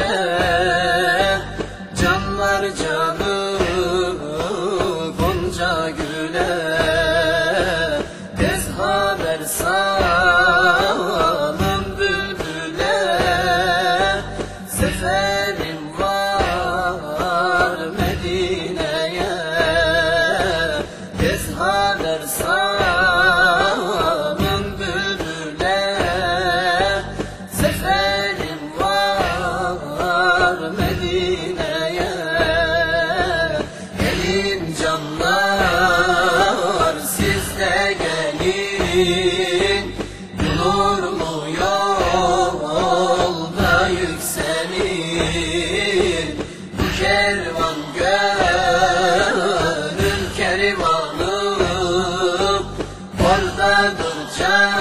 البلاد Anadolu can.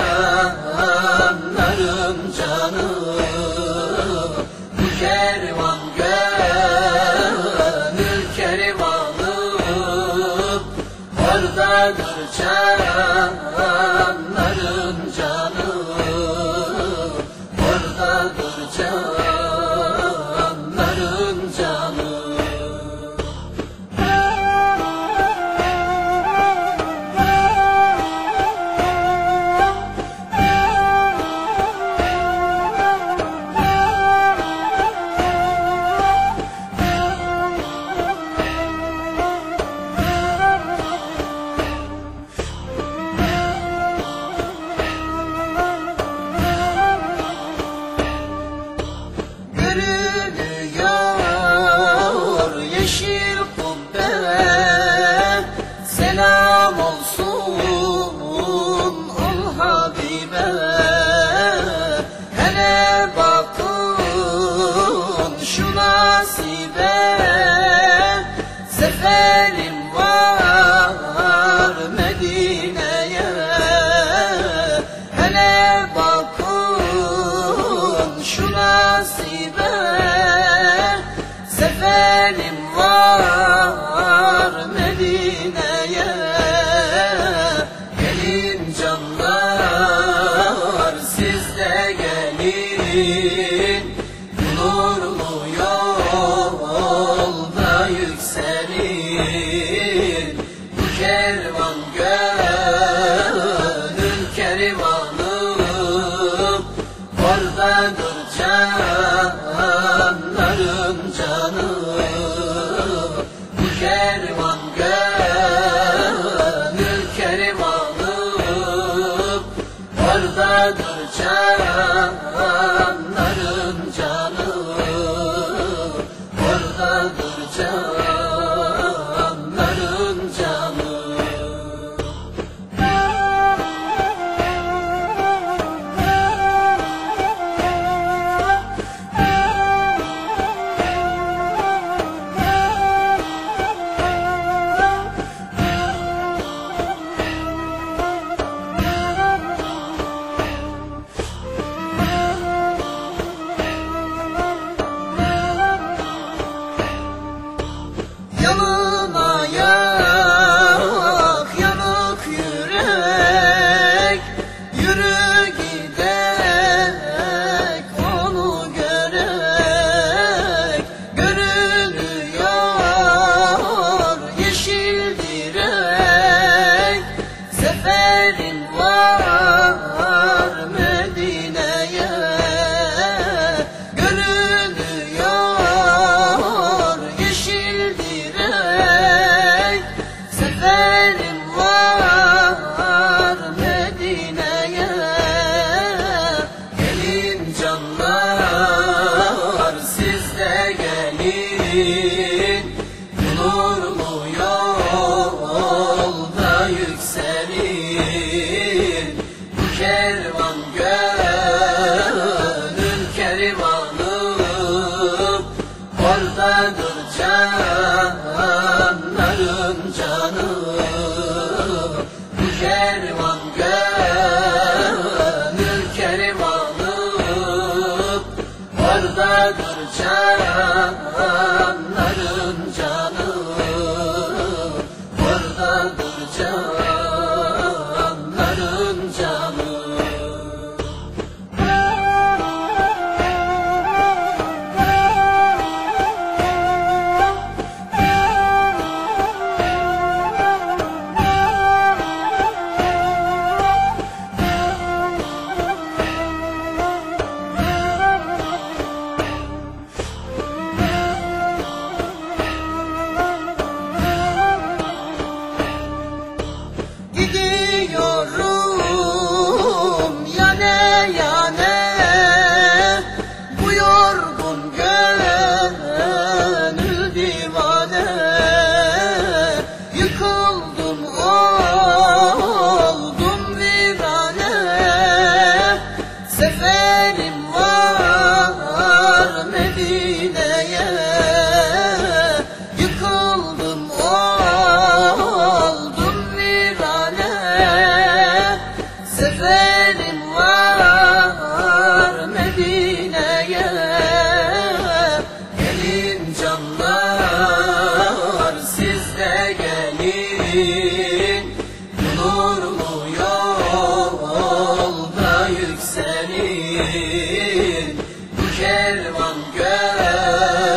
Gönül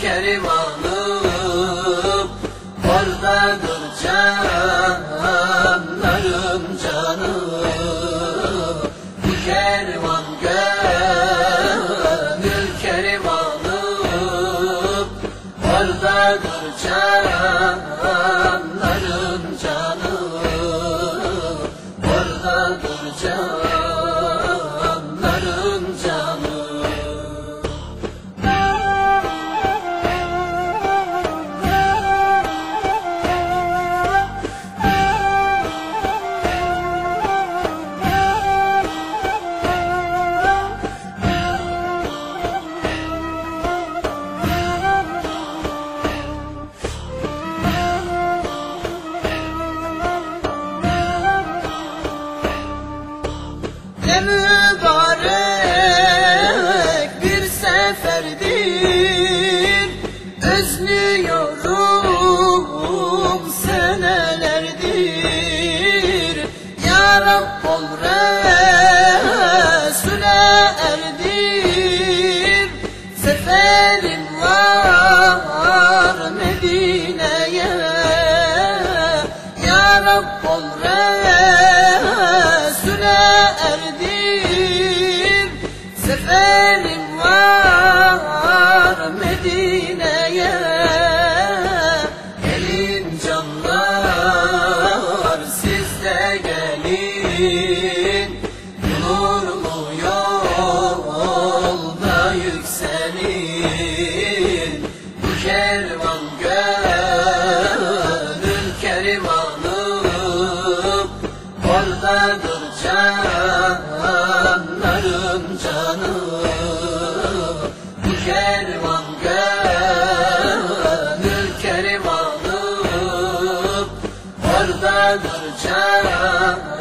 kervanım Oradadır canlarım canım. Bu kervan gönül kervanım Oradadır canlarım benim var medim Dharjana